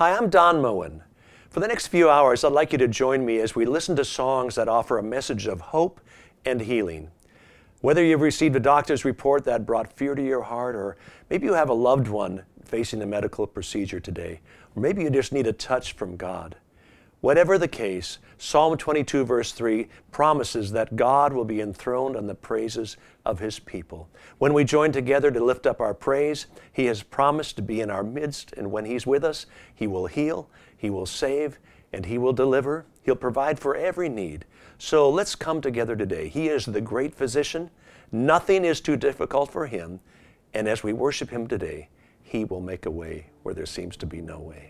Hi, I'm Don Moen. For the next few hours, I'd like you to join me as we listen to songs that offer a message of hope and healing. Whether you've received a doctor's report that brought fear to your heart, or maybe you have a loved one facing a medical procedure today, or maybe you just need a touch from God. Whatever the case, Psalm 22, verse 3 promises that God will be enthroned on the praises of His people. When we join together to lift up our praise, He has promised to be in our midst, and when He's with us, He will heal, He will save, and He will deliver. He'll provide for every need. So let's come together today. He is the great physician. Nothing is too difficult for Him. And as we worship Him today, He will make a way where there seems to be no way.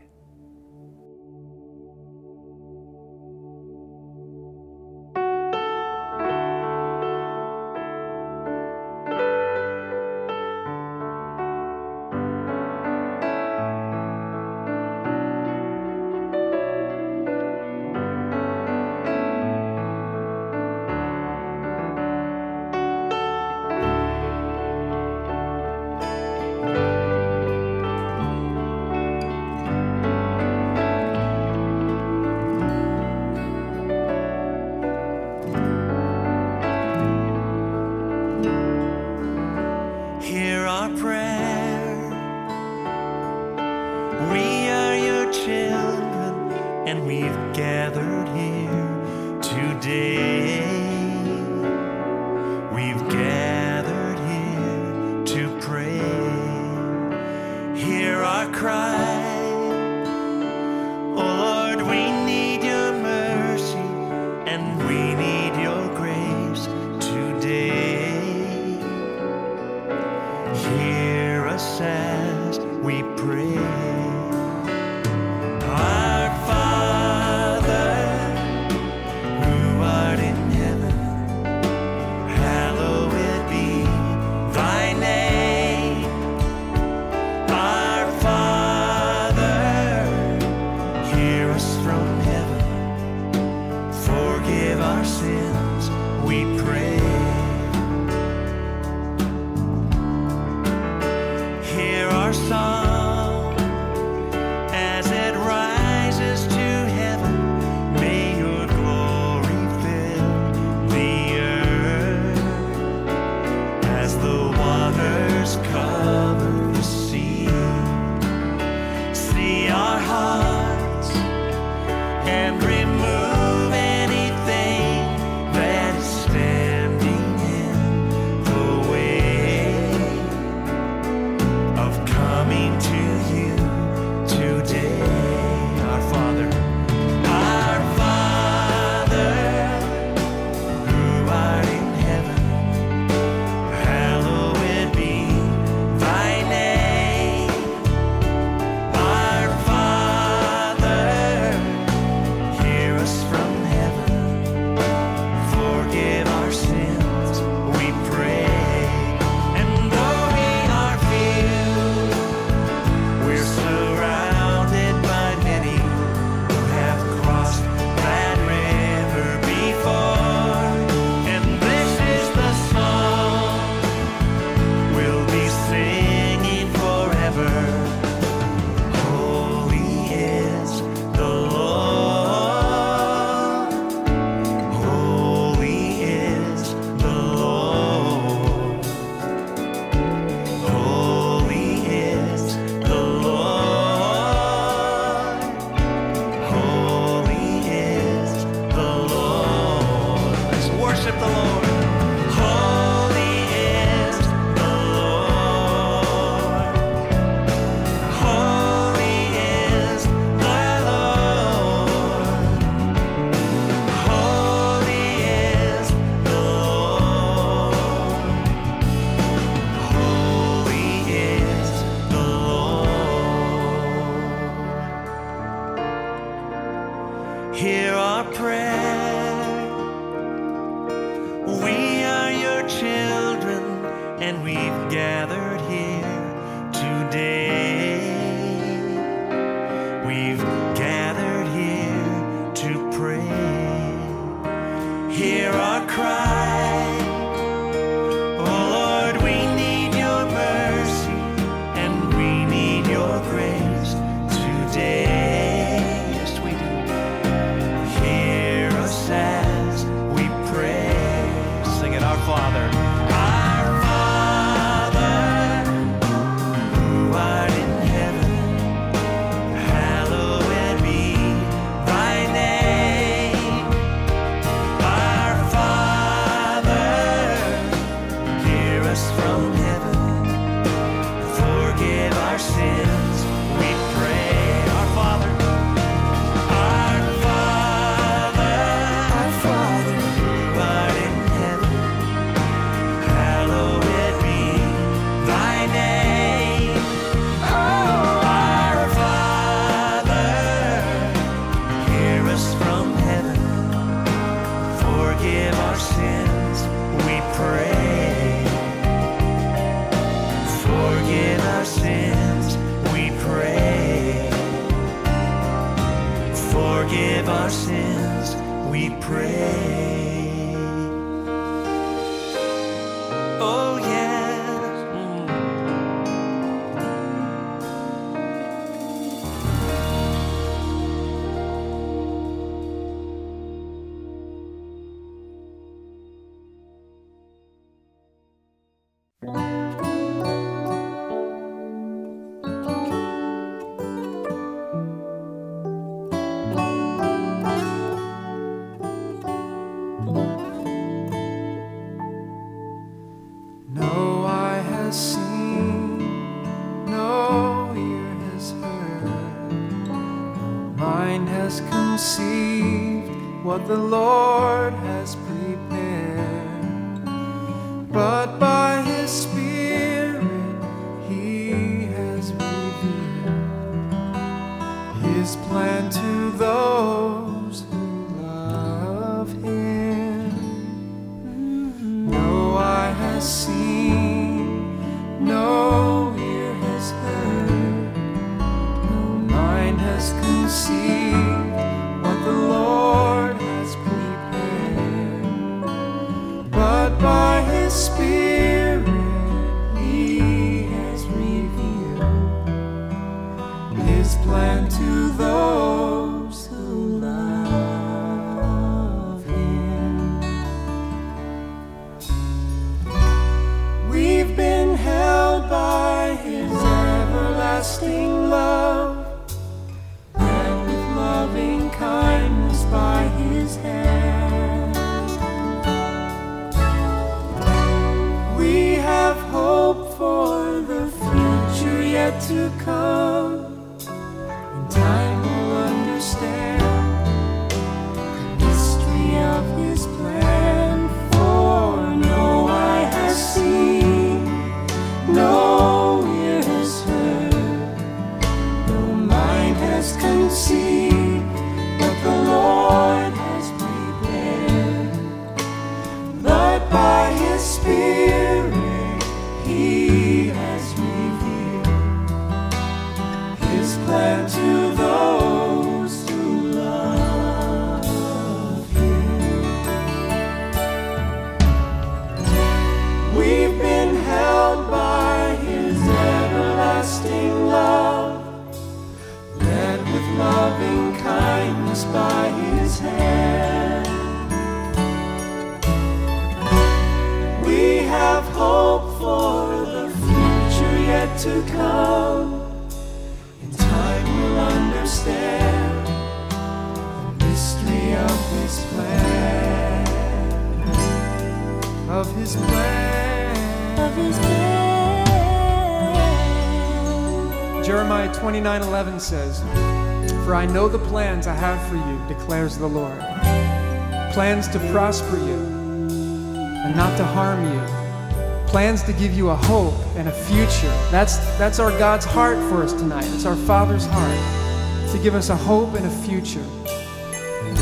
Mind has conceived what the Lord has prepared. 9/11 says, For I know the plans I have for you, declares the Lord. Plans to prosper you and not to harm you. Plans to give you a hope and a future. That's, that's our God's heart for us tonight. It's our Father's heart to give us a hope and a future.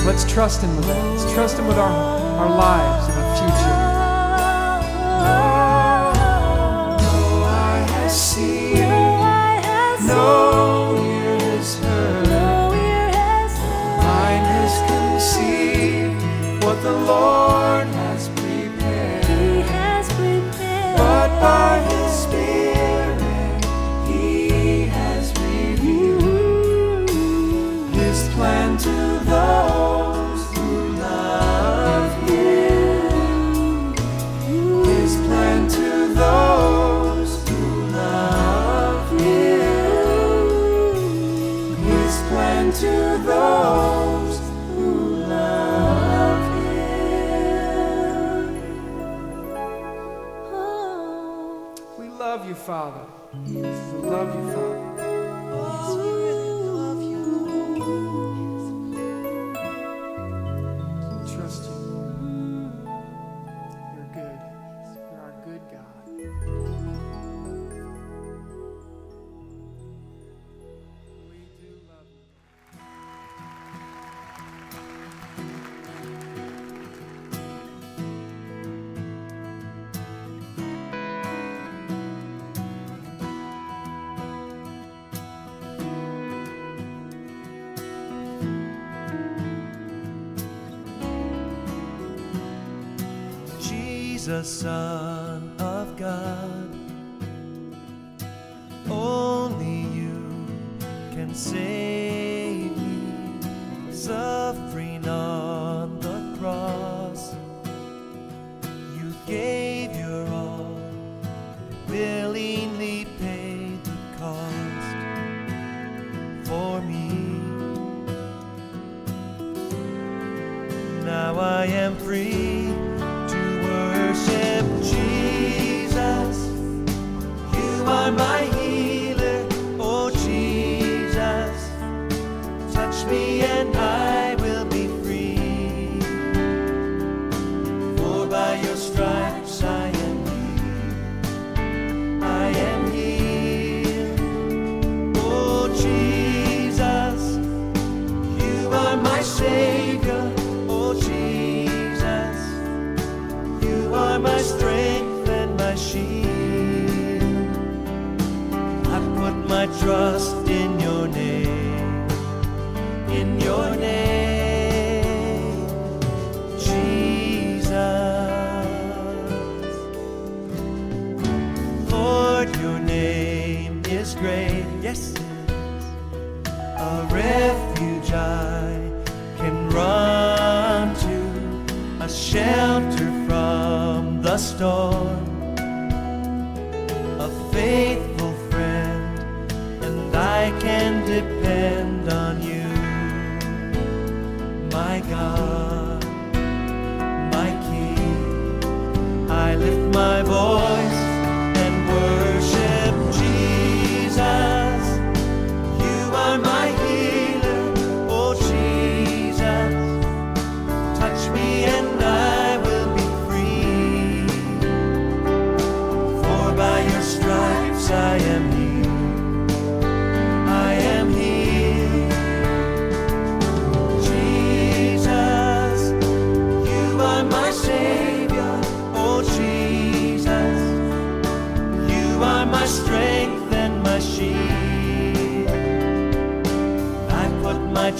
Let's trust Him with that. Let's trust Him with our, our lives and our future. the Lord has prepared. He has prepared. But by His Spirit, He has revealed His plan to Father, to love you.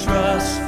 Trust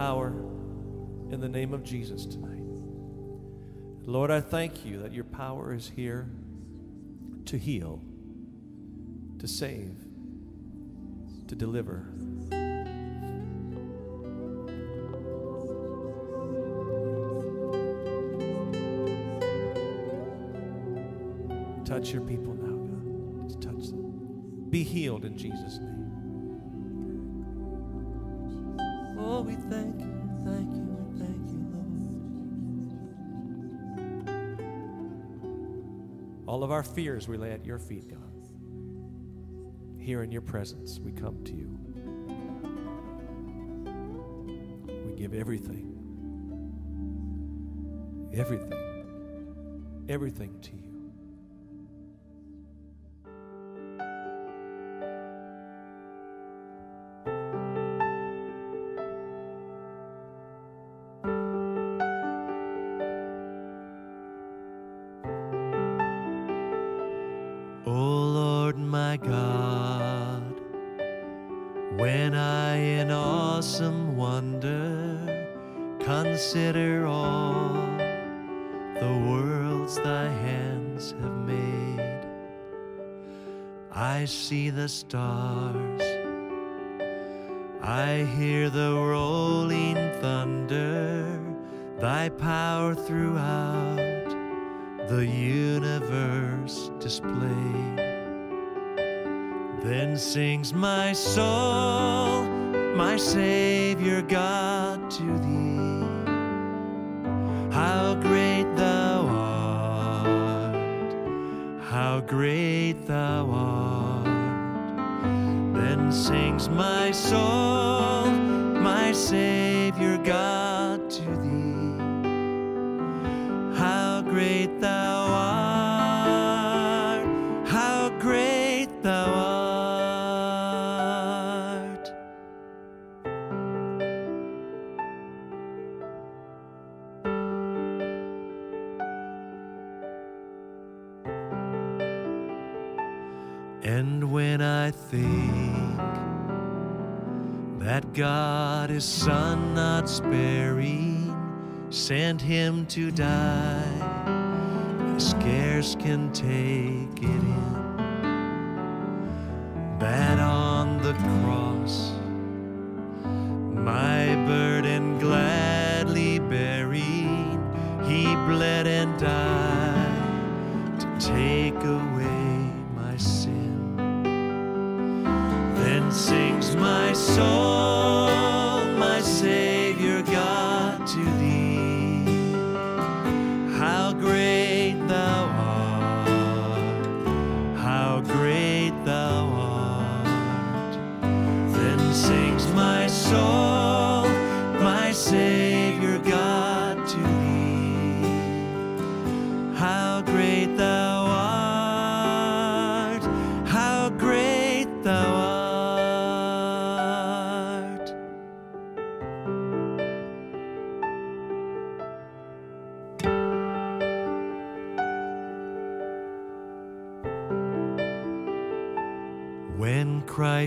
power in the name of Jesus tonight. Lord, I thank you that your power is here to heal, to save, to deliver. Touch your people now, God. Just touch them. Be healed in Jesus' name. All of our fears we lay at your feet, God. Here in your presence, we come to you. We give everything, everything, everything to you.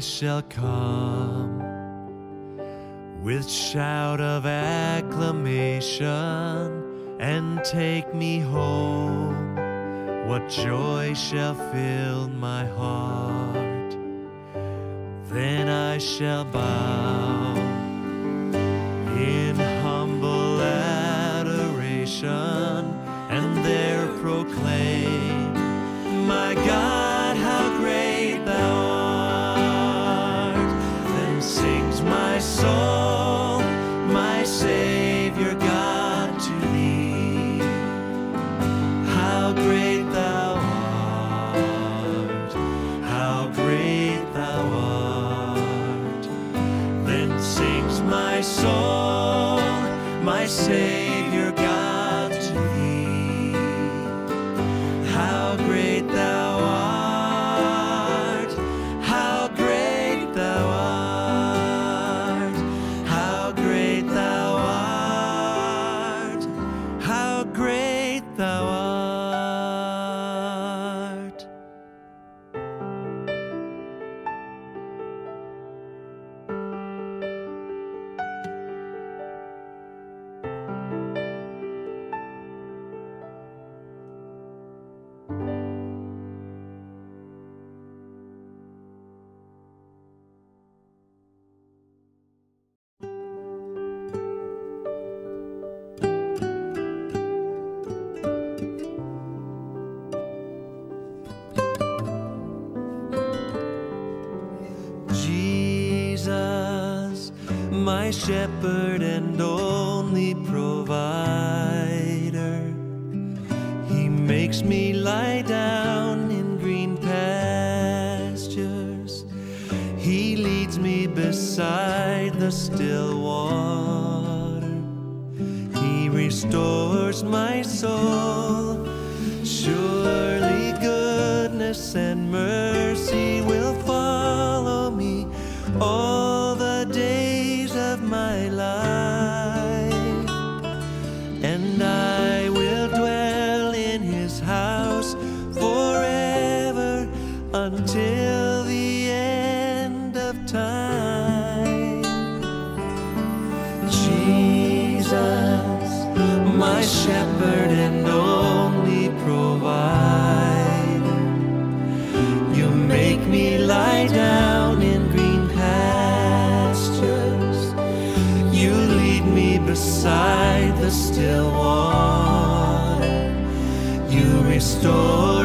shall come with shout of acclamation and take me home. What joy shall fill my heart? Then I shall bow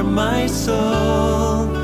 my soul.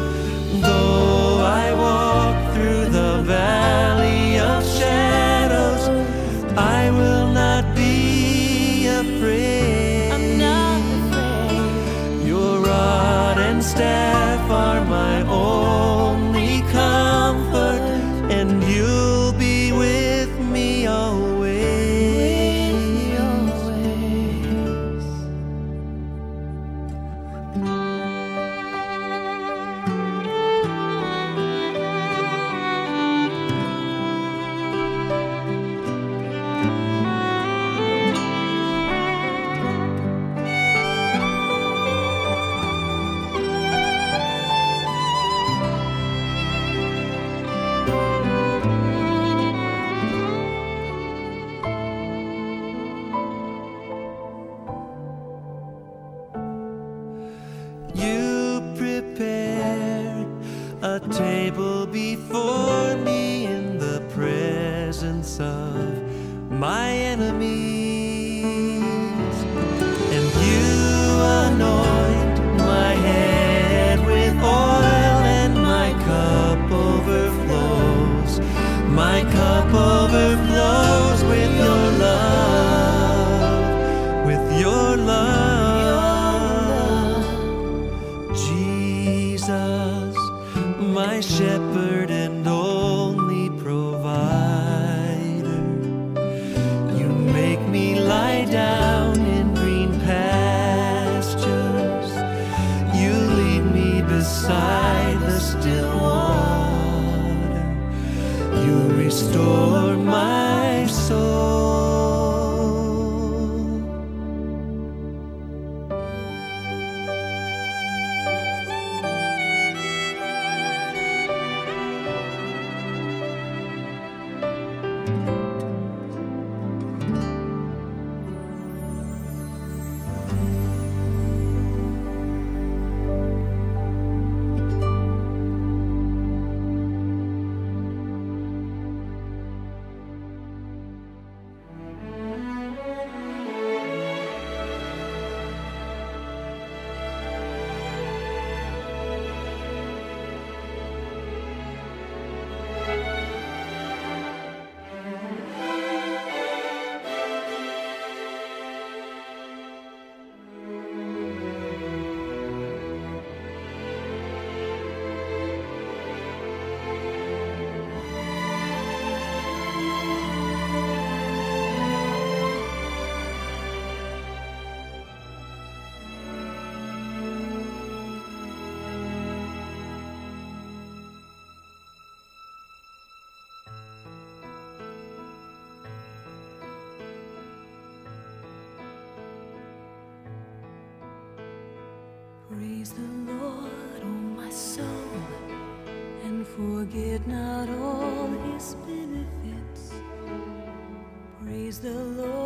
The Lord,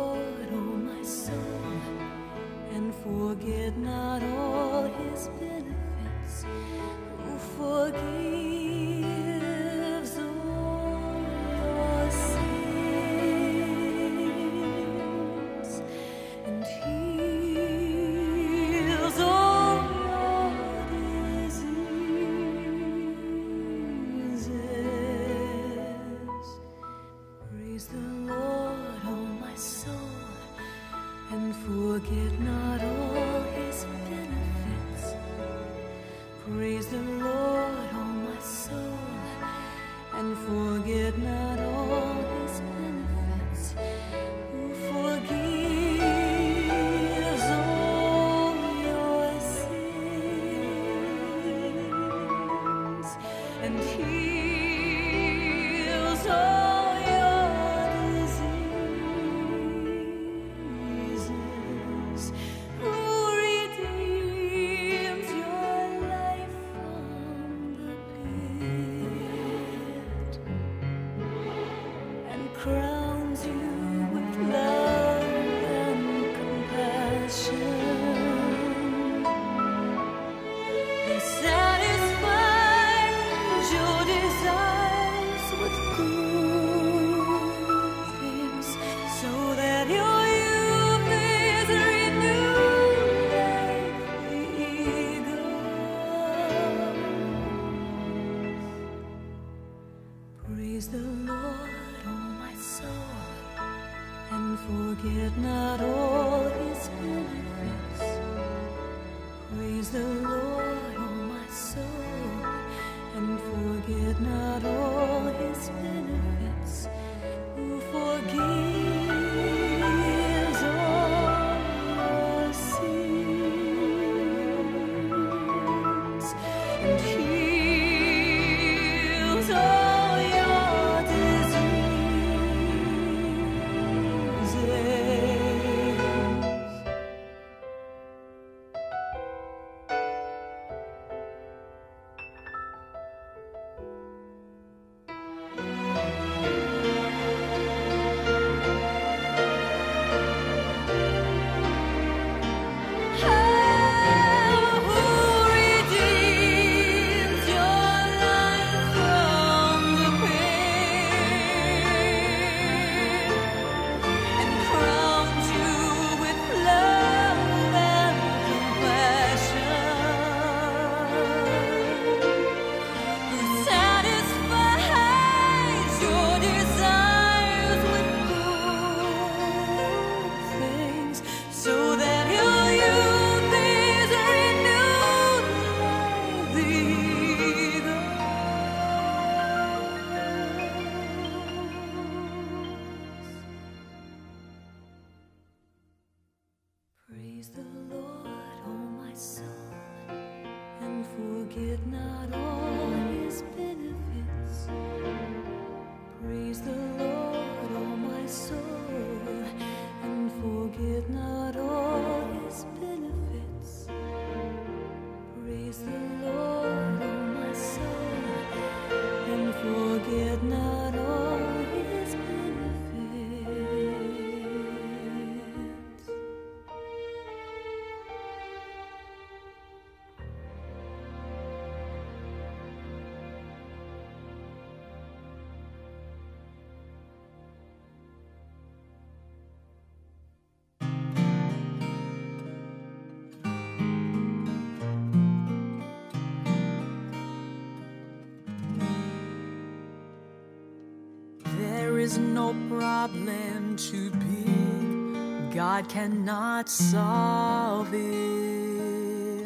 no problem too big. God cannot solve it.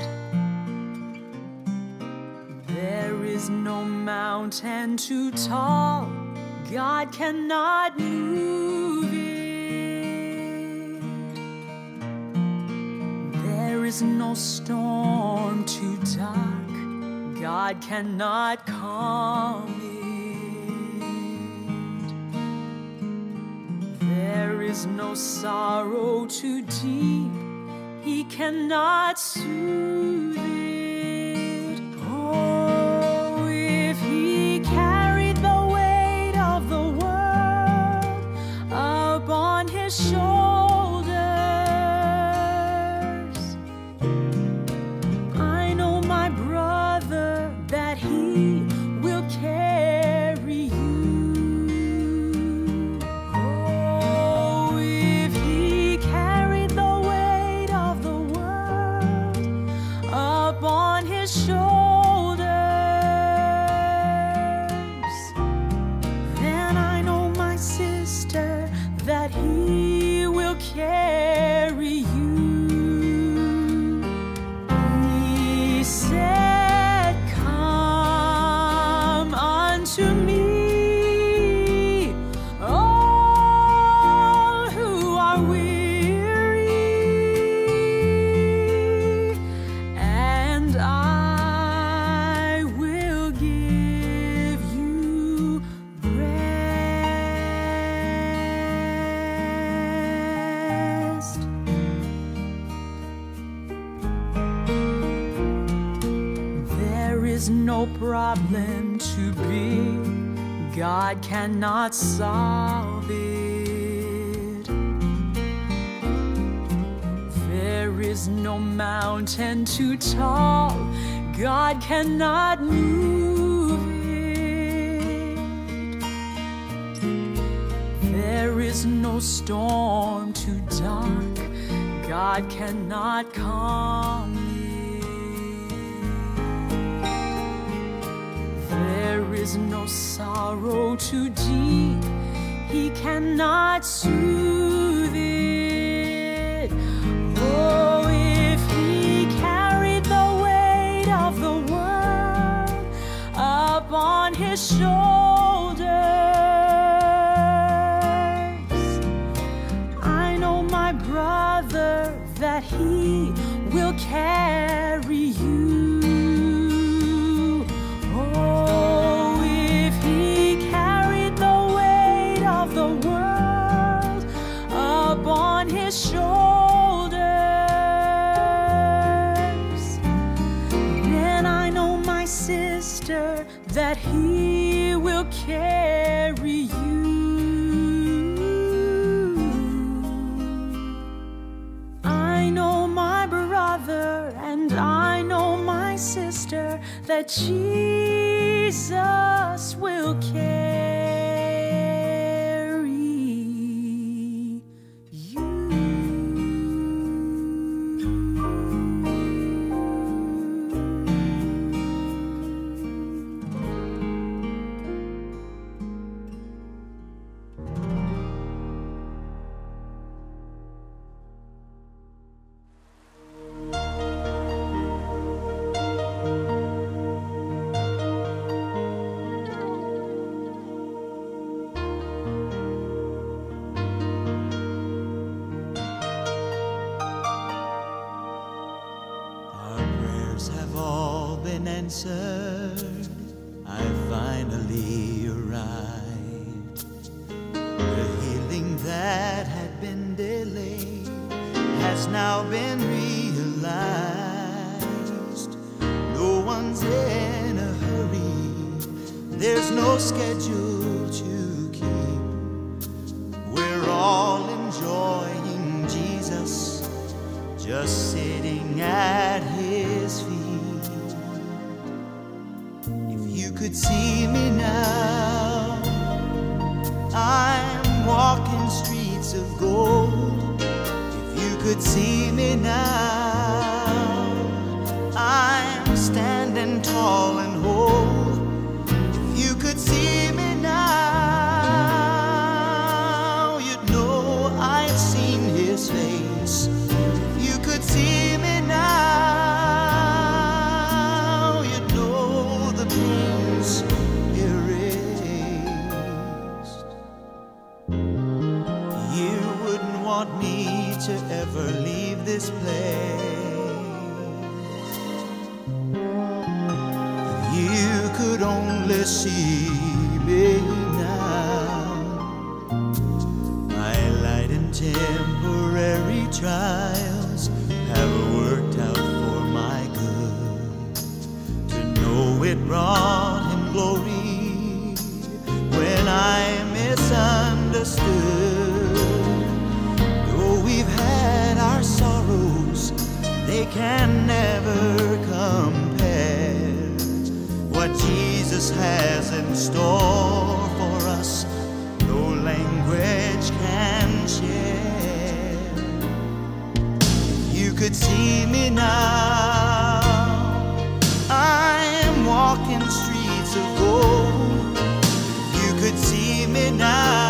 There is no mountain too tall. God cannot move it. There is no storm too dark. God cannot and not sorry. sorrow too deep, he cannot soothe. Jesus will care. can never compare. What Jesus has in store for us, no language can share. You could see me now. I am walking streets of gold. You could see me now.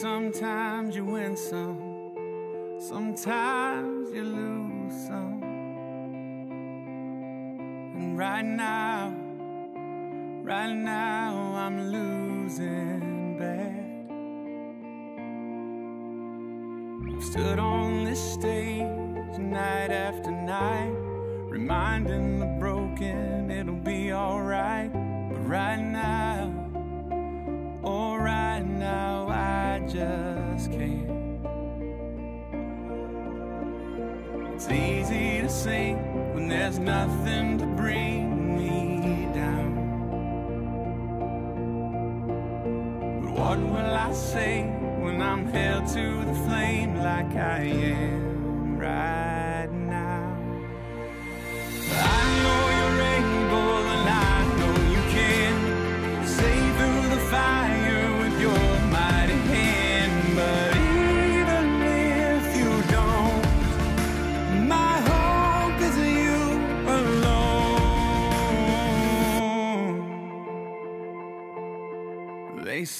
sometimes you win some, sometimes you lose some. And right now, right now, I'm losing bad. I've stood on this stage night after night, reminding the broken it'll be alright. But right now, oh, right now just can't. It's easy to sing when there's nothing to bring me down. But what will I say when I'm held to the flame like I am?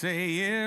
say it.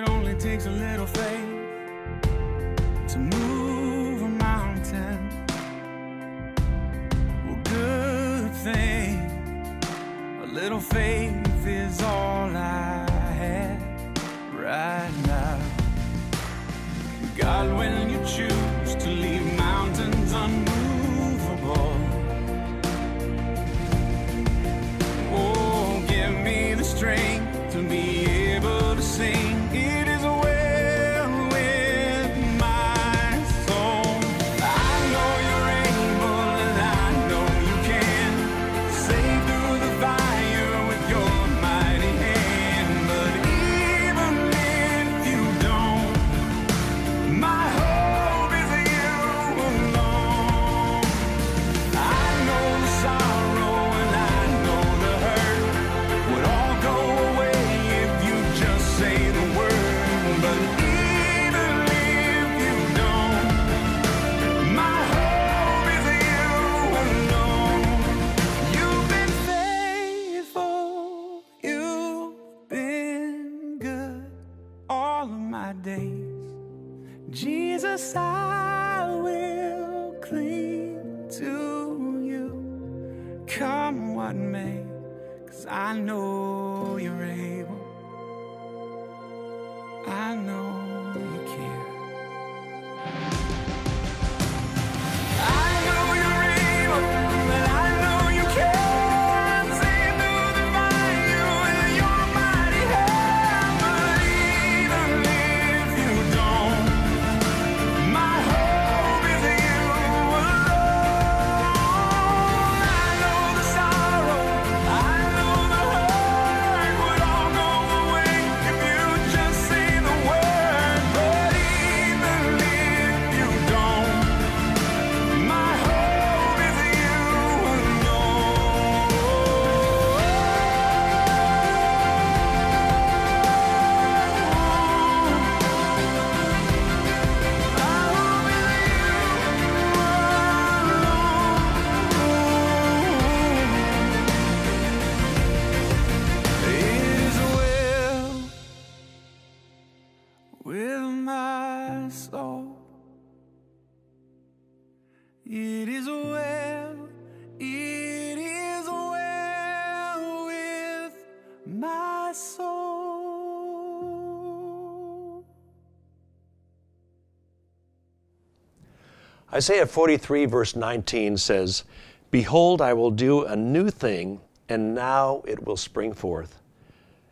Isaiah 43, verse 19 says, Behold, I will do a new thing, and now it will spring forth.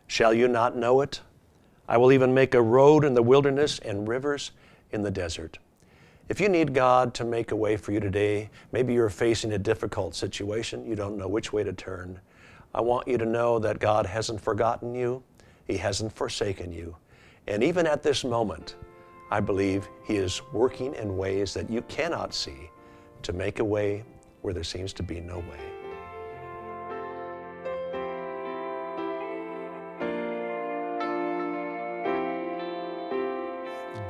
Shall you not know it? I will even make a road in the wilderness and rivers in the desert. If you need God to make a way for you today, maybe you're facing a difficult situation, you don't know which way to turn. I want you to know that God hasn't forgotten you, He hasn't forsaken you. And even at this moment, I believe He is working in ways that you cannot see to make a way where there seems to be no way.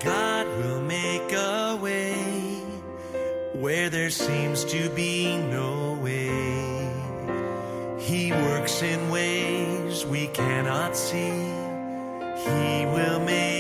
God will make a way where there seems to be no way. He works in ways we cannot see. He will make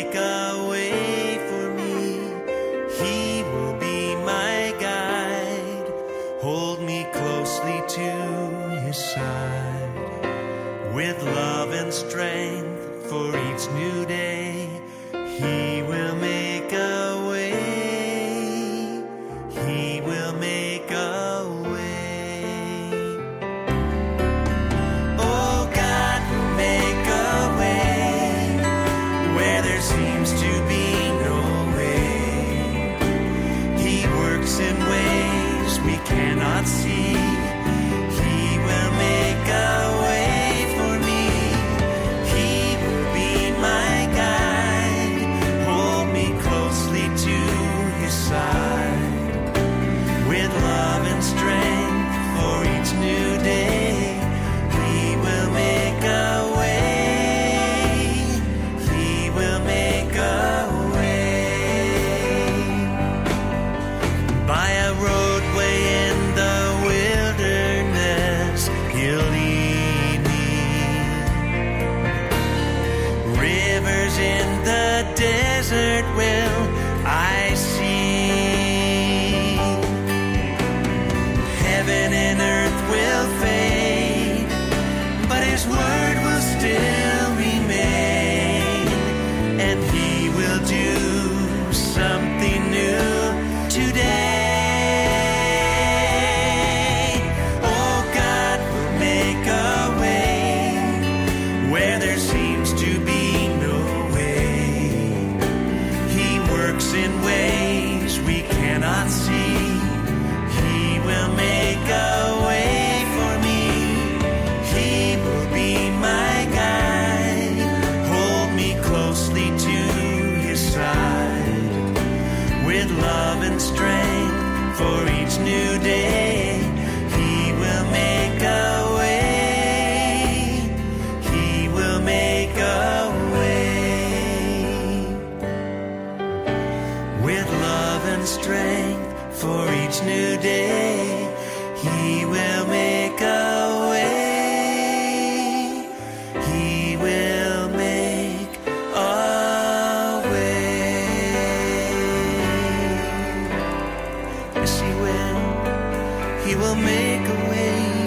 will make a way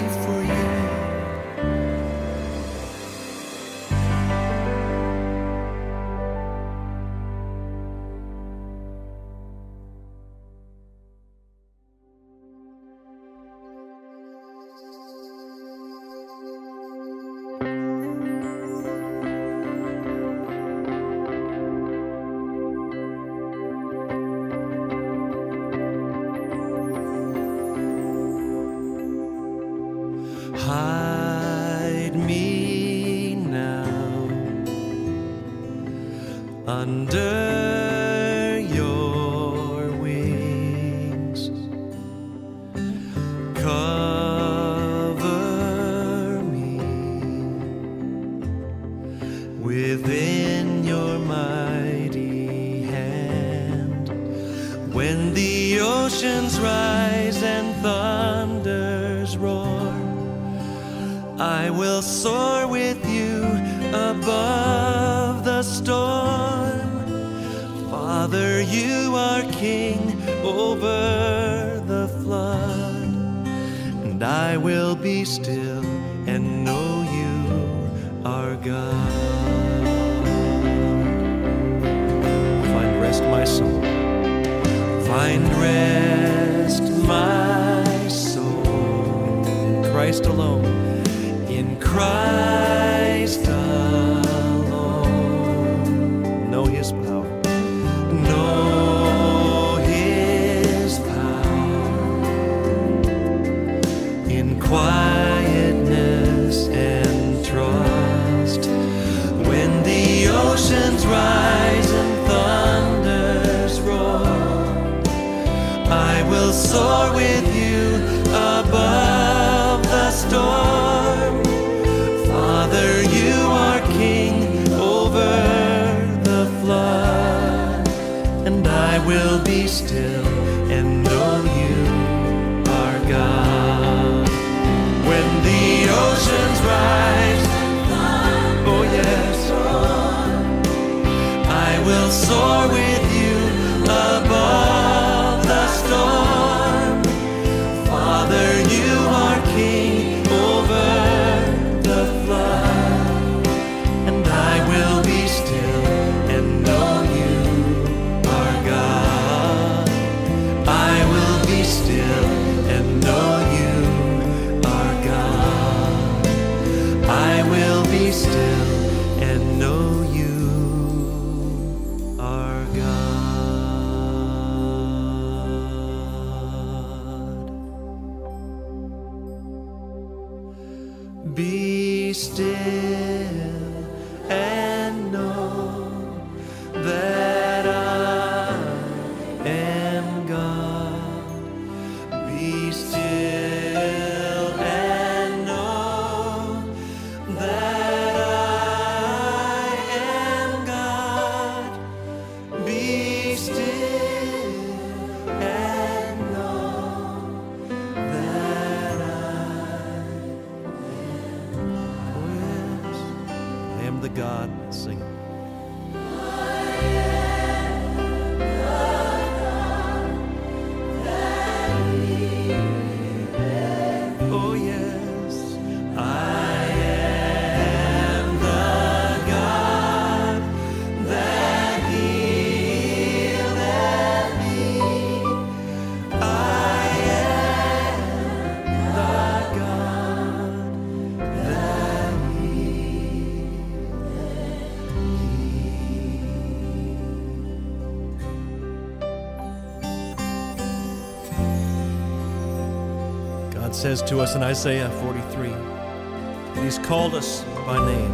says to us in Isaiah 43 that He's called us by name.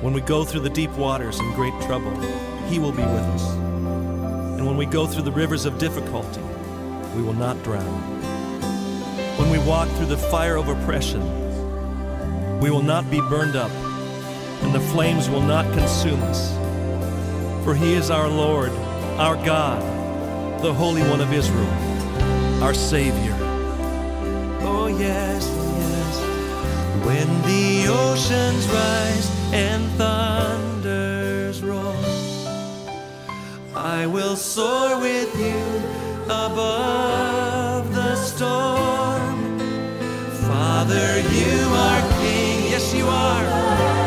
When we go through the deep waters in great trouble, He will be with us. And when we go through the rivers of difficulty, we will not drown. When we walk through the fire of oppression, we will not be burned up, and the flames will not consume us. For He is our Lord, our God, the Holy One of Israel, our Savior. Oh, yes, yes. When the oceans rise and thunders roar, I will soar with you above the storm. Father, you are King. Yes, you are.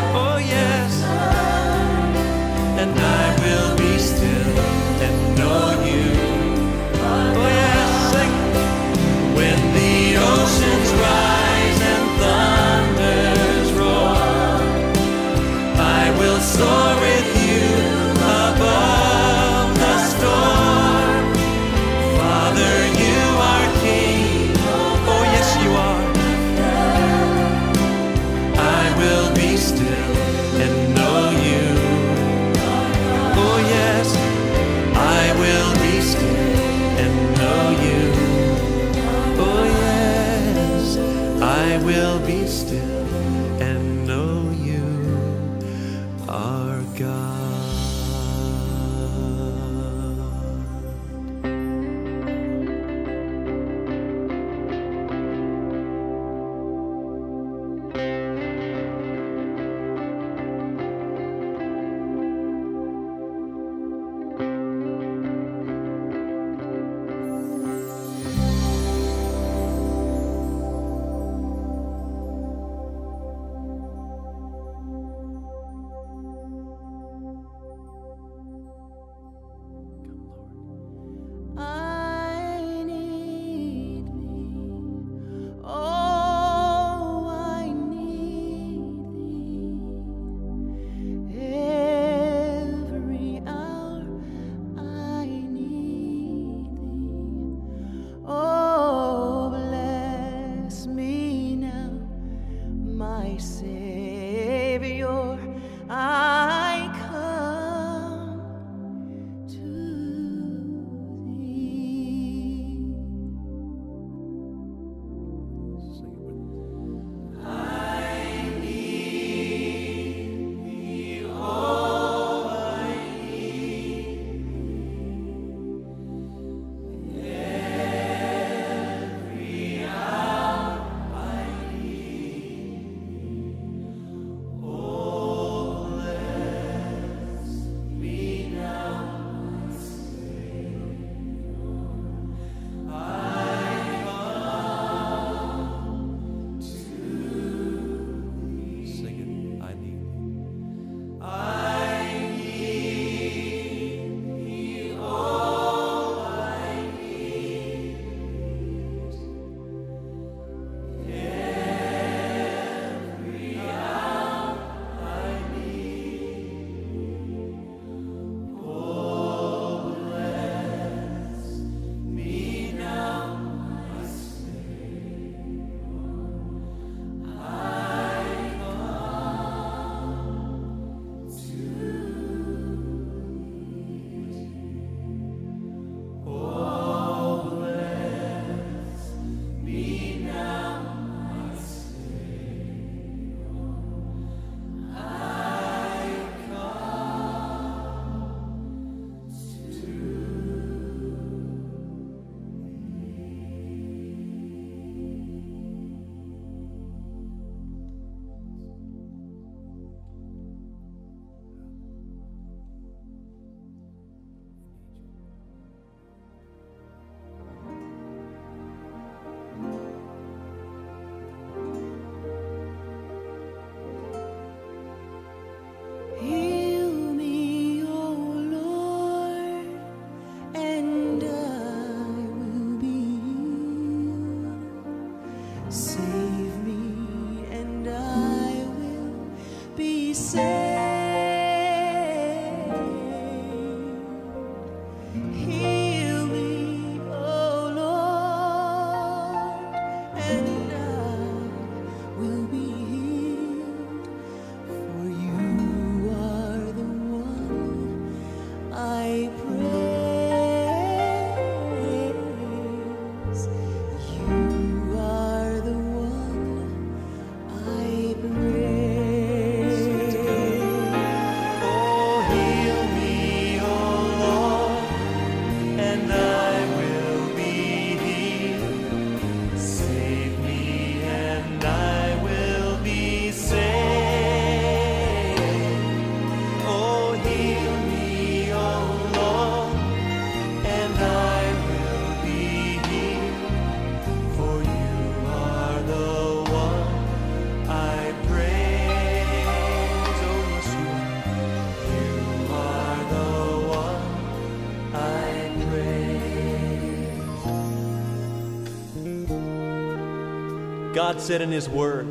God said in His Word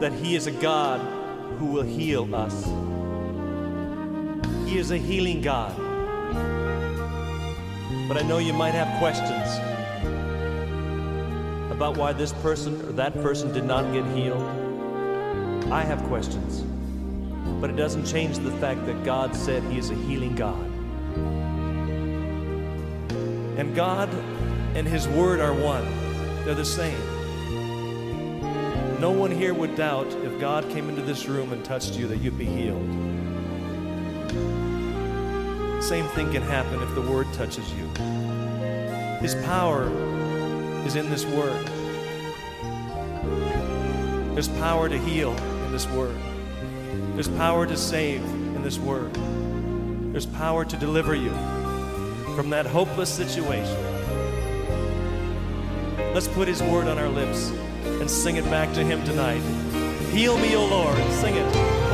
that He is a God who will heal us. He is a healing God. But I know you might have questions about why this person or that person did not get healed. I have questions. But it doesn't change the fact that God said He is a healing God. And God and His Word are one, they're the same. No one here would doubt if God came into this room and touched you that you'd be healed. Same thing can happen if the Word touches you. His power is in this Word. There's power to heal in this Word. There's power to save in this Word. There's power to deliver you from that hopeless situation. Let's put His Word on our lips and sing it back to Him tonight. Heal me, O Lord. Sing it.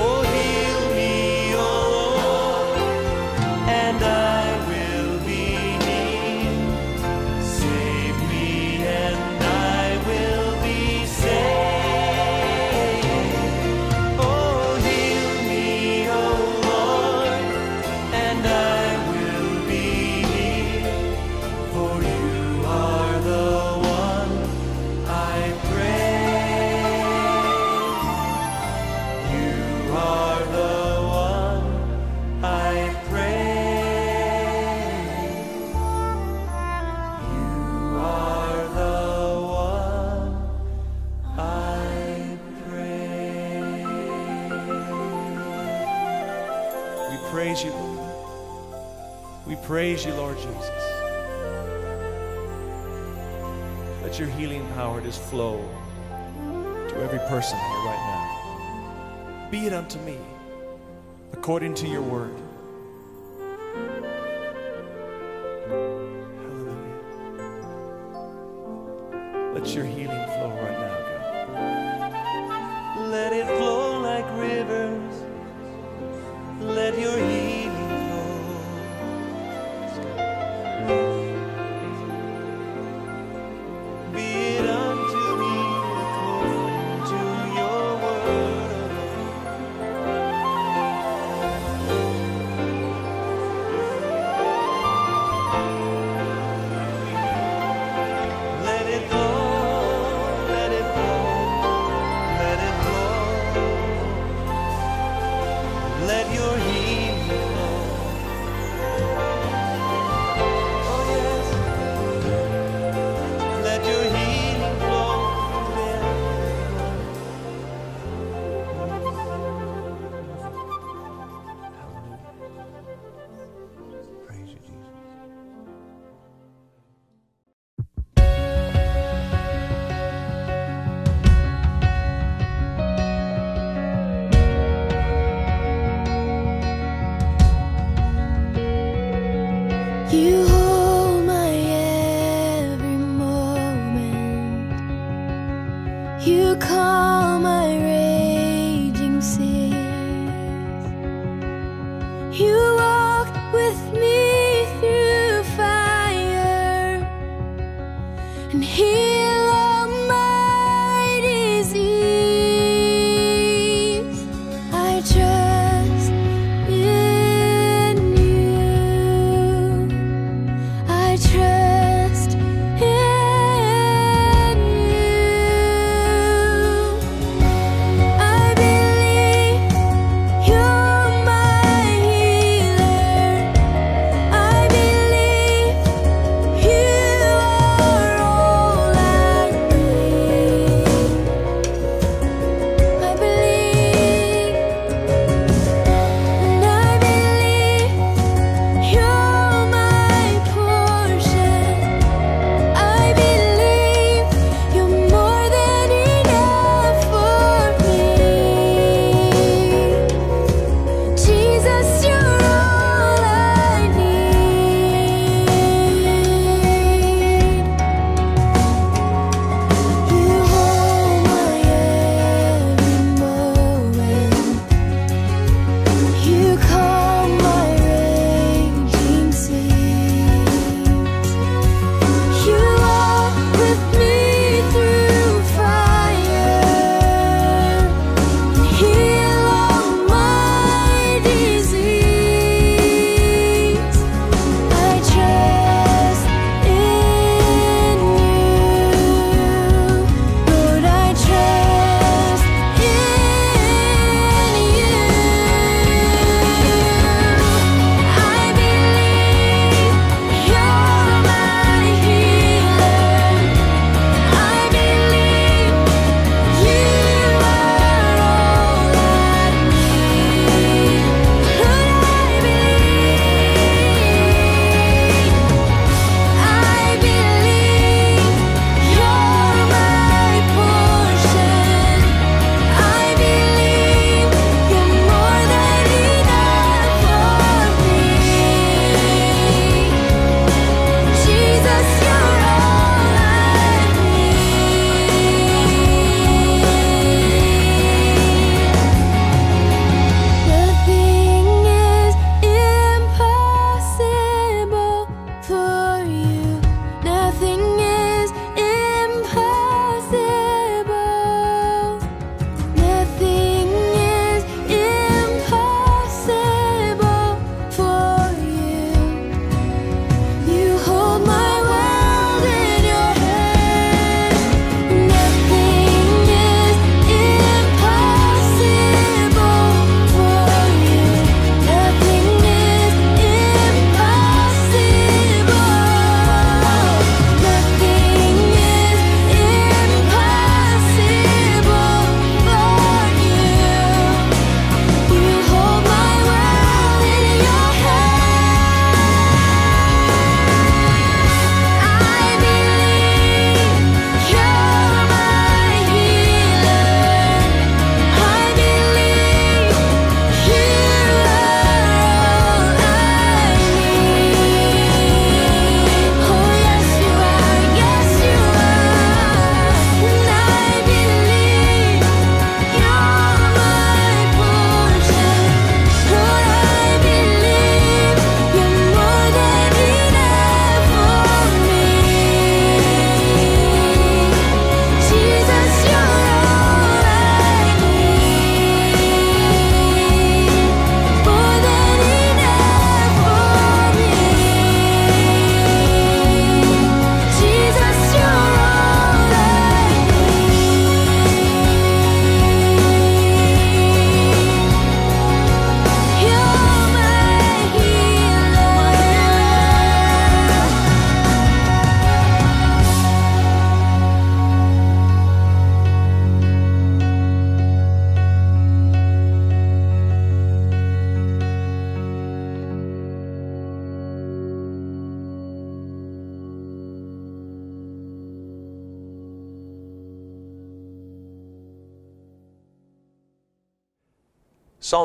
Flow to every person here right now. Be it unto me according to your word.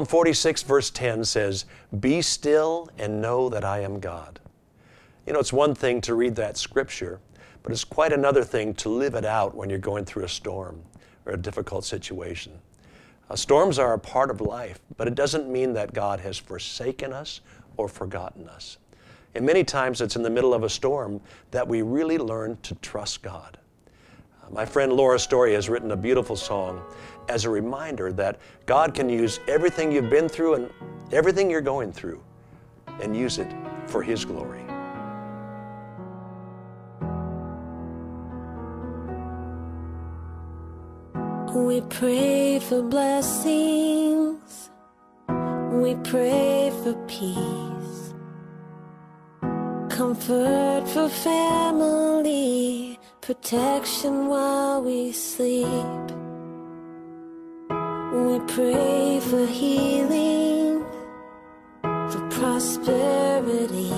46, verse 10 says, Be still and know that I am God. You know, it's one thing to read that scripture, but it's quite another thing to live it out when you're going through a storm or a difficult situation. Uh, storms are a part of life, but it doesn't mean that God has forsaken us or forgotten us. And many times it's in the middle of a storm that we really learn to trust God. Uh, my friend Laura Story has written a beautiful song as a reminder that God can use everything you've been through and everything you're going through and use it for His glory. We pray for blessings. We pray for peace. Comfort for family. Protection while we sleep. We pray for healing. For prosperity.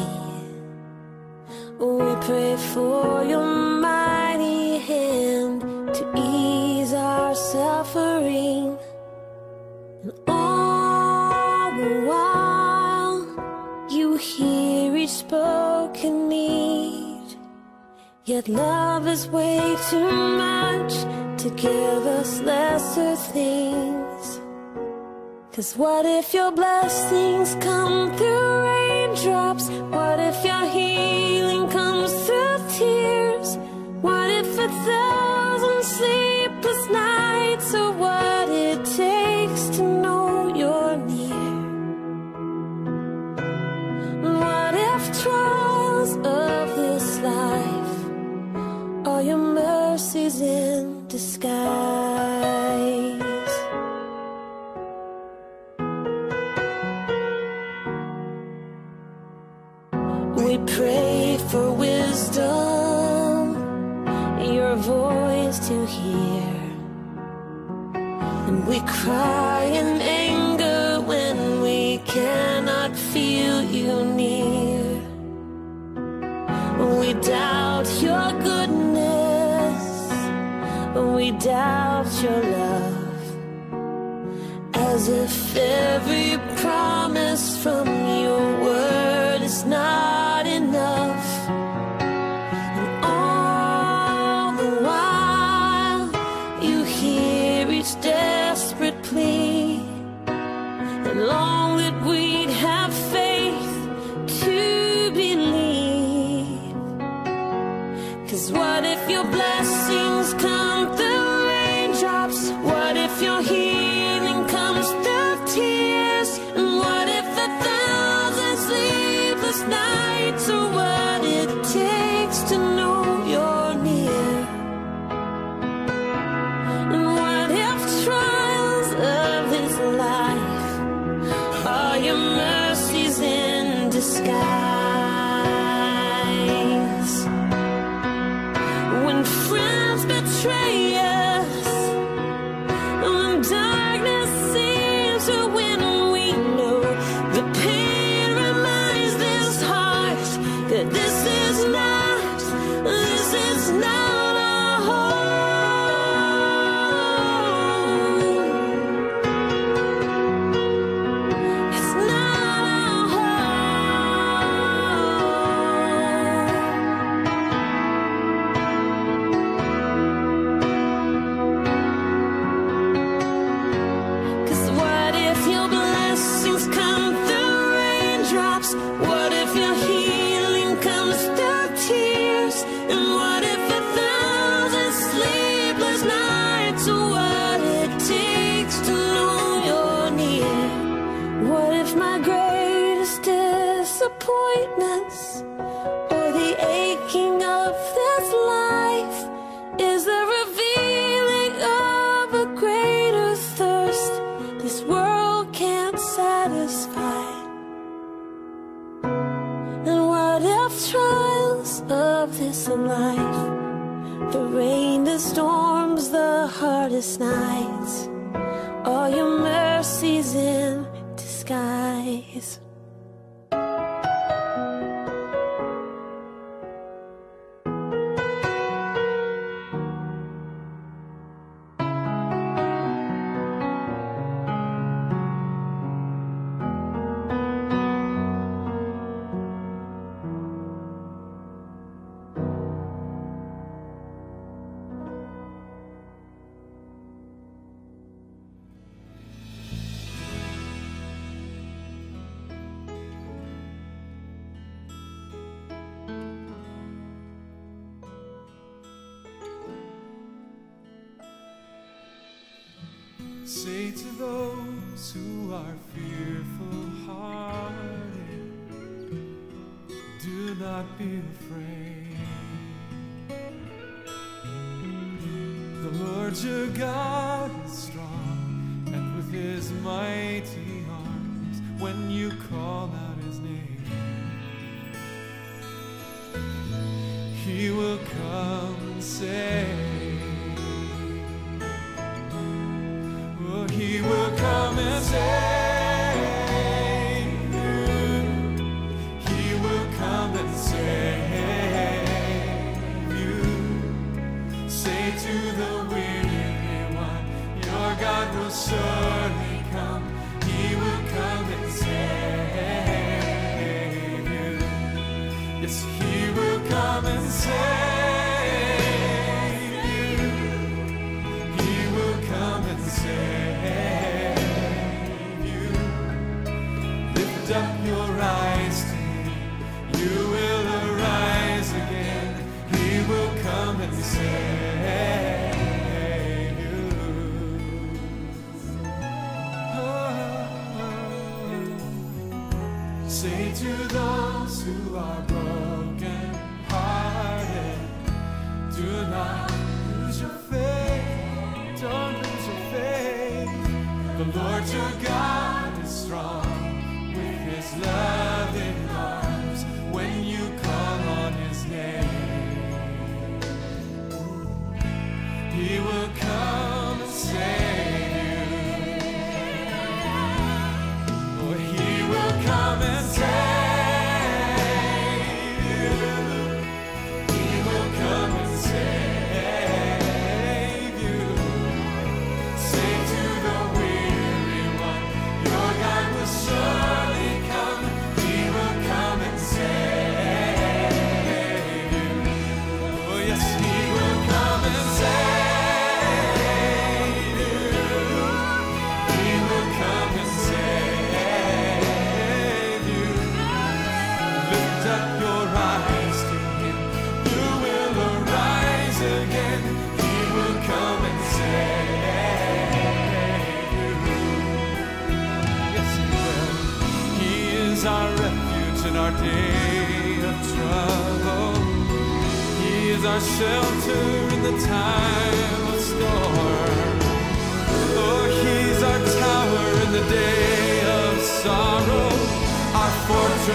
We pray for your mighty hand to ease our suffering. And all the while, you hear each spoken need. Yet love is way too much to give us lesser things. Cause what if your blessings come through raindrops? What if your healing comes through tears? What if a thousand sleepless nights to those who are fearful hearted. Do not be afraid. The Lord your God.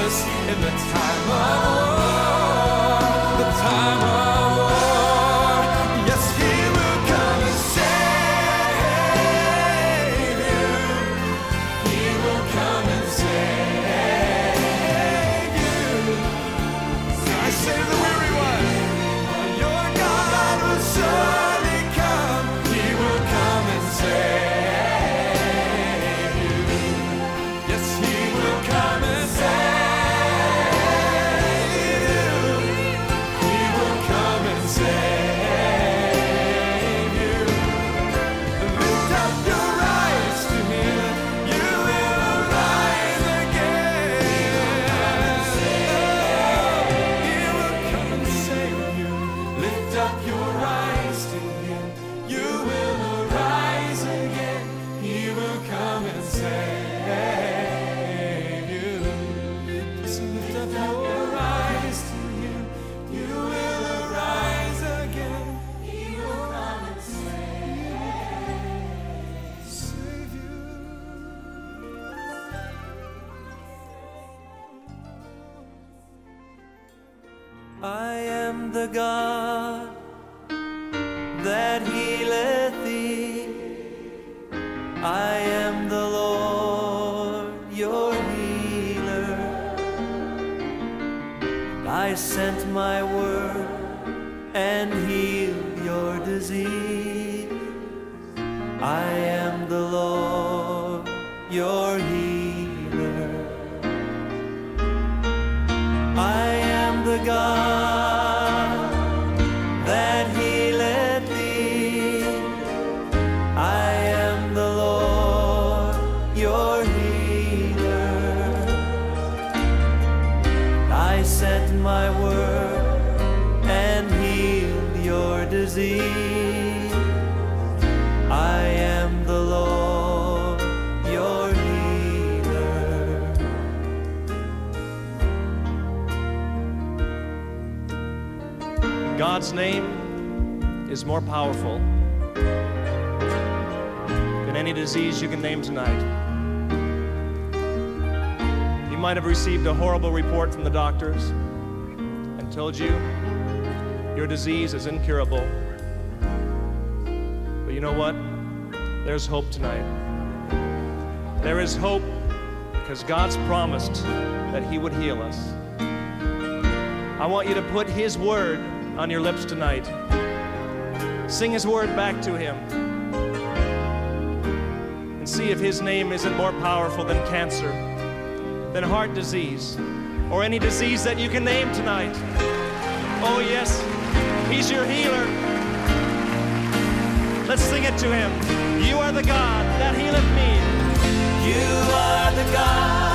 in the time of doctors and told you your disease is incurable. But you know what? There's hope tonight. There is hope because God's promised that He would heal us. I want you to put His word on your lips tonight. Sing His word back to Him. And see if His name isn't more powerful than cancer, than heart disease or any disease that you can name tonight. Oh, yes, He's your healer. Let's sing it to Him. You are the God that healeth me. You are the God.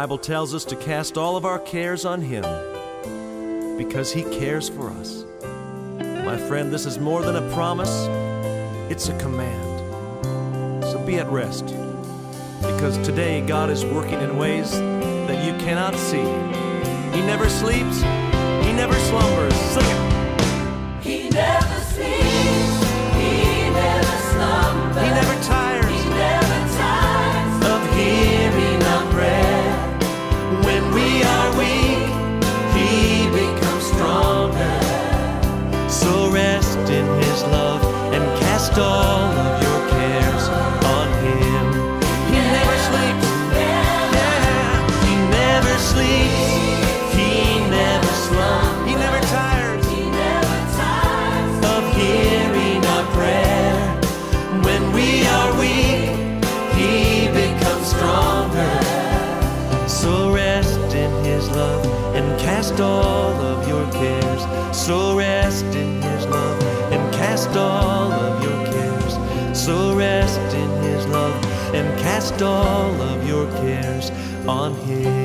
Bible tells us to cast all of our cares on Him because He cares for us. My friend, this is more than a promise, it's a command. So be at rest because today God is working in ways that you cannot see. He never sleeps, He never slumbers. Sing it. He never sleeps, He never slumbers. He never His love and cast all of your cares on Him. He never sleeps. Yeah. He never sleeps. He never slumbers. He never tires He never tires of hearing our prayer. When we are weak, He becomes stronger. So rest in His love and cast all cast all of your cares on Him.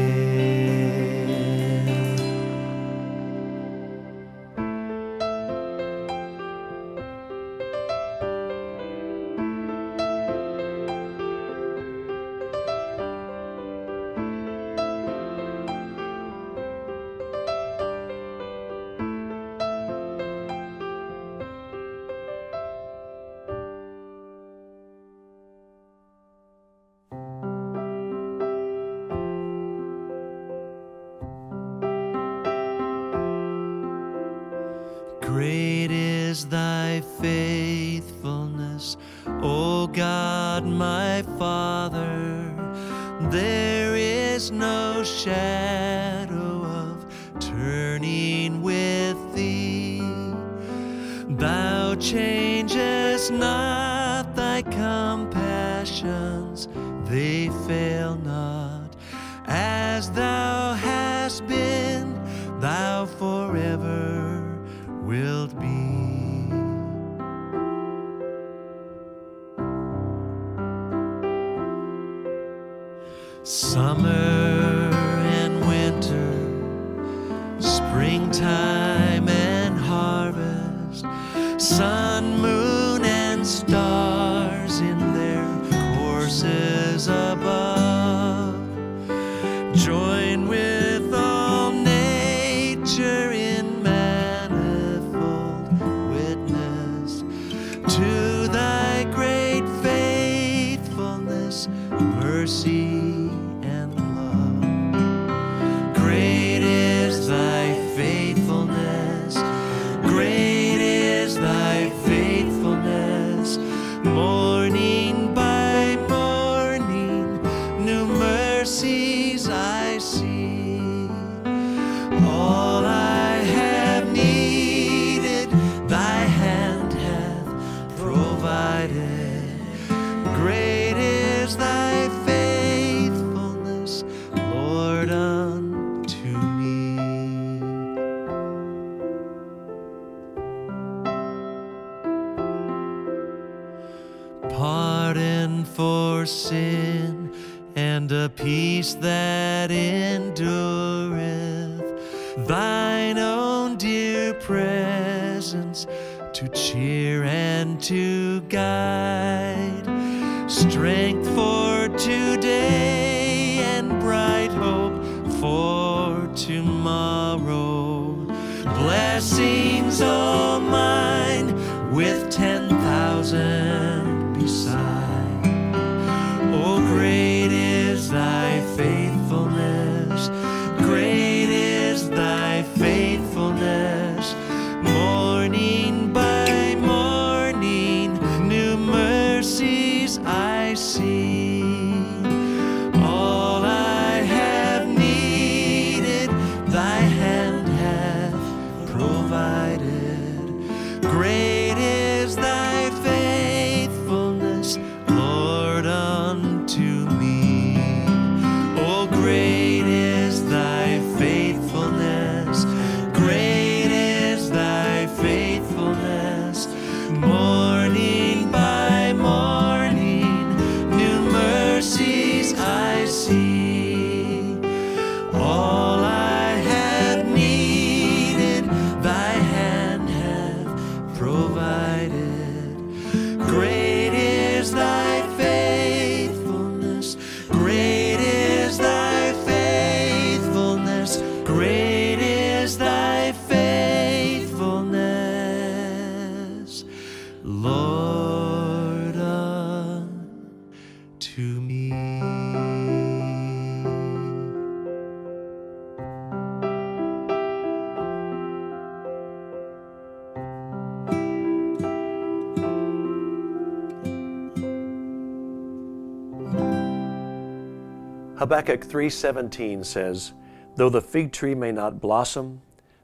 Habakkuk 3:17 says, "Though the fig tree may not blossom,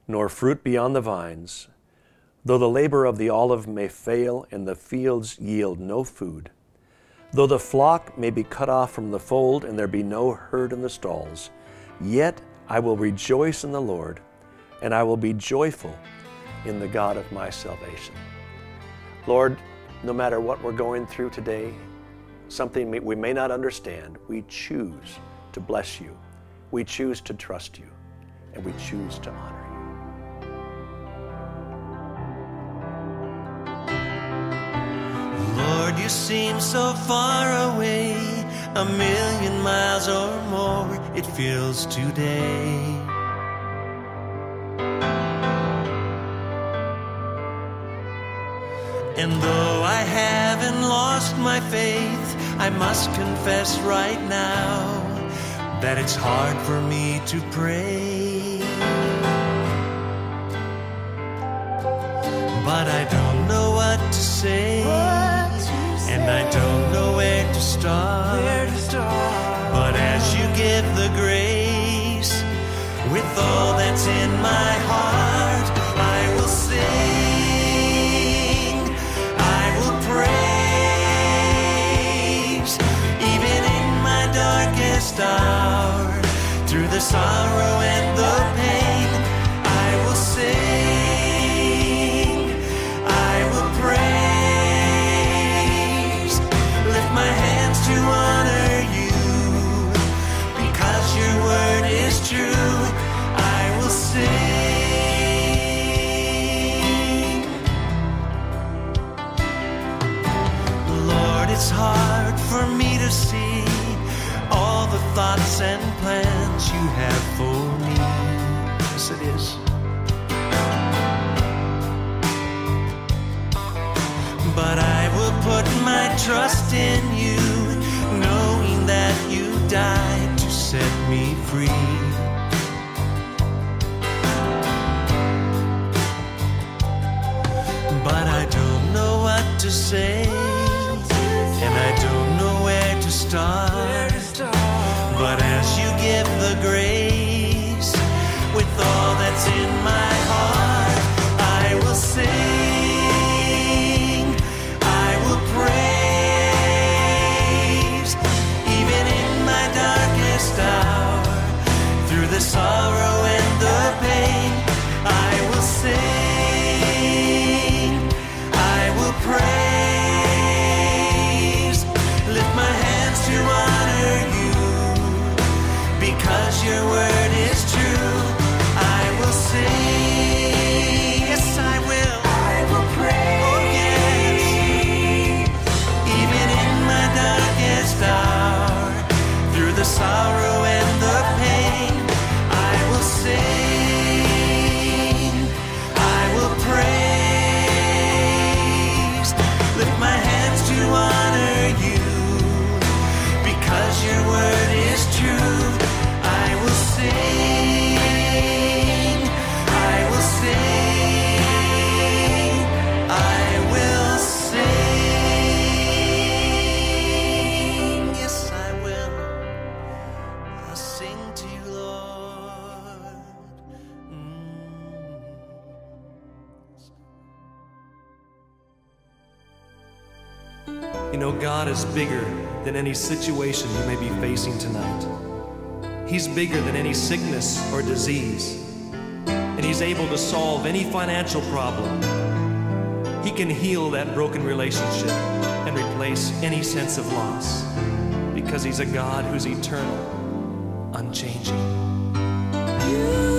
nor fruit be on the vines, though the labor of the olive may fail and the fields yield no food, though the flock may be cut off from the fold and there be no herd in the stalls, yet I will rejoice in the Lord, and I will be joyful in the God of my salvation." Lord, no matter what we're going through today, something we may not understand, we choose to bless you. We choose to trust you. And we choose to honor you. Lord, you seem so far away, a million miles or more, it feels today. And though I haven't lost my faith, I must confess right now that it's hard for me to pray. But I don't know what to say, and I don't know where to start. But as you give the grace, with all that's in my heart, sorrow and the pain, I will sing, I will praise, lift my hands to honor you, because your word is true, I will sing. Lord, it's hard for me to see all the thoughts and have for me. Yes, it is. But I will put my trust in you, knowing that you died to set me free. But I don't know what to say, and I don't know where to start. You know, God is bigger than any situation you may be facing tonight. He's bigger than any sickness or disease. And He's able to solve any financial problem. He can heal that broken relationship and replace any sense of loss because He's a God who's eternal, unchanging. You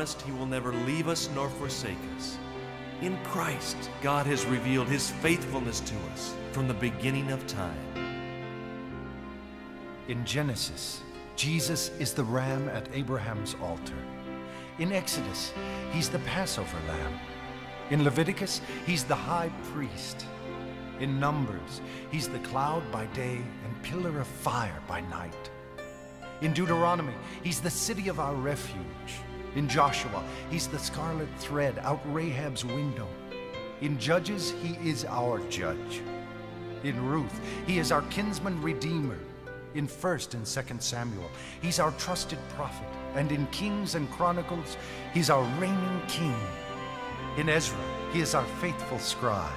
promised He will never leave us nor forsake us. In Christ, God has revealed His faithfulness to us from the beginning of time. In Genesis, Jesus is the ram at Abraham's altar. In Exodus, he's the Passover lamb. In Leviticus, he's the high priest. In Numbers, he's the cloud by day and pillar of fire by night. In Deuteronomy, he's the city of our refuge. In Joshua, he's the scarlet thread out Rahab's window. In Judges, he is our judge. In Ruth, he is our kinsman redeemer. In 1st and 2nd Samuel, he's our trusted prophet. And in Kings and Chronicles, he's our reigning king. In Ezra, he is our faithful scribe.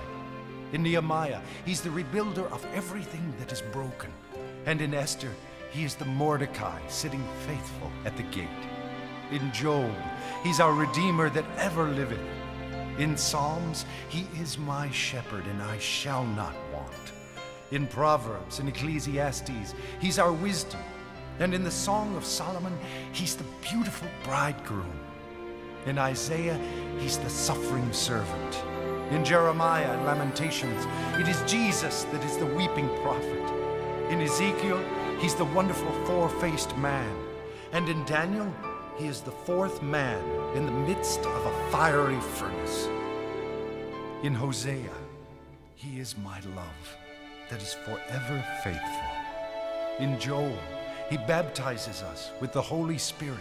In Nehemiah, he's the rebuilder of everything that is broken. And in Esther, he is the Mordecai sitting faithful at the gate. In Job, he's our Redeemer that ever liveth. In Psalms, he is my shepherd, and I shall not want. In Proverbs and Ecclesiastes, he's our wisdom. And in the Song of Solomon, he's the beautiful bridegroom. In Isaiah, he's the suffering servant. In Jeremiah and Lamentations, it is Jesus that is the weeping prophet. In Ezekiel, he's the wonderful four faced man. And in Daniel, he is the fourth man in the midst of a fiery furnace. In Hosea, he is my love that is forever faithful. In Joel, he baptizes us with the Holy Spirit.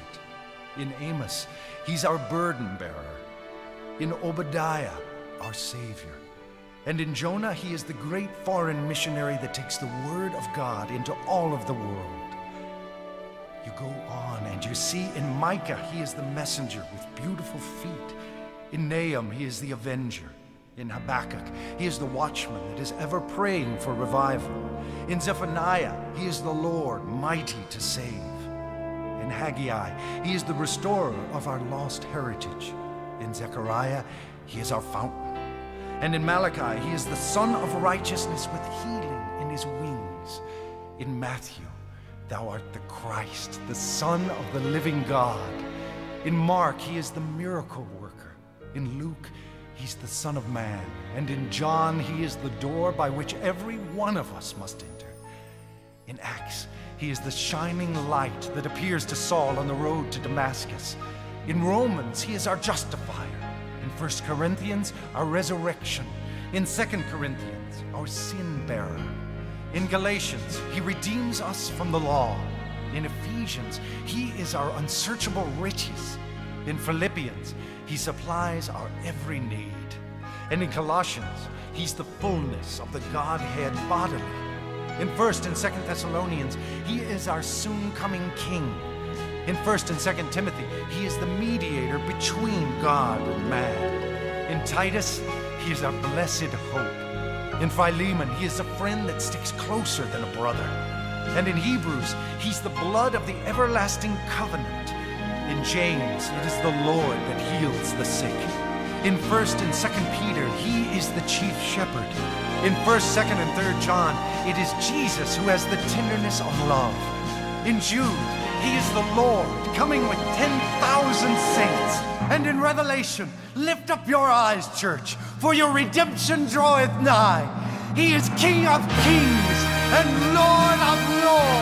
In Amos, he's our burden bearer. In Obadiah, our Savior. And in Jonah, he is the great foreign missionary that takes the word of God into all of the world. You go on and you see in Micah, he is the messenger with beautiful feet. In Nahum, he is the avenger. In Habakkuk, he is the watchman that is ever praying for revival. In Zephaniah, he is the Lord, mighty to save. In Haggai, he is the restorer of our lost heritage. In Zechariah, he is our fountain. And in Malachi, he is the Sun of righteousness with healing in his wings. In Matthew, thou art the Christ, the Son of the living God. In Mark, he is the miracle worker. In Luke, he's the Son of Man. And in John, he is the door by which every one of us must enter. In Acts, he is the shining light that appears to Saul on the road to Damascus. In Romans, he is our justifier. In 1 Corinthians, our resurrection. In 2 Corinthians, our sin bearer. In Galatians, he redeems us from the law. In Ephesians, he is our unsearchable riches. In Philippians, he supplies our every need. And in Colossians, he's the fullness of the Godhead bodily. In 1st and 2nd Thessalonians, he is our soon coming king. In 1st and 2nd Timothy, he is the mediator between God and man. In Titus, he is our blessed hope. In Philemon, he is a friend that sticks closer than a brother. And in Hebrews, he's the blood of the everlasting covenant. In James, it is the Lord that heals the sick. In 1st and 2nd Peter, he is the chief shepherd. In 1st, 2nd, and 3rd John, it is Jesus who has the tenderness of love. In Jude, he is the Lord coming with 10,000 saints. And in Revelation, lift up your eyes, church, for your redemption draweth nigh. He is King of kings and Lord of lords.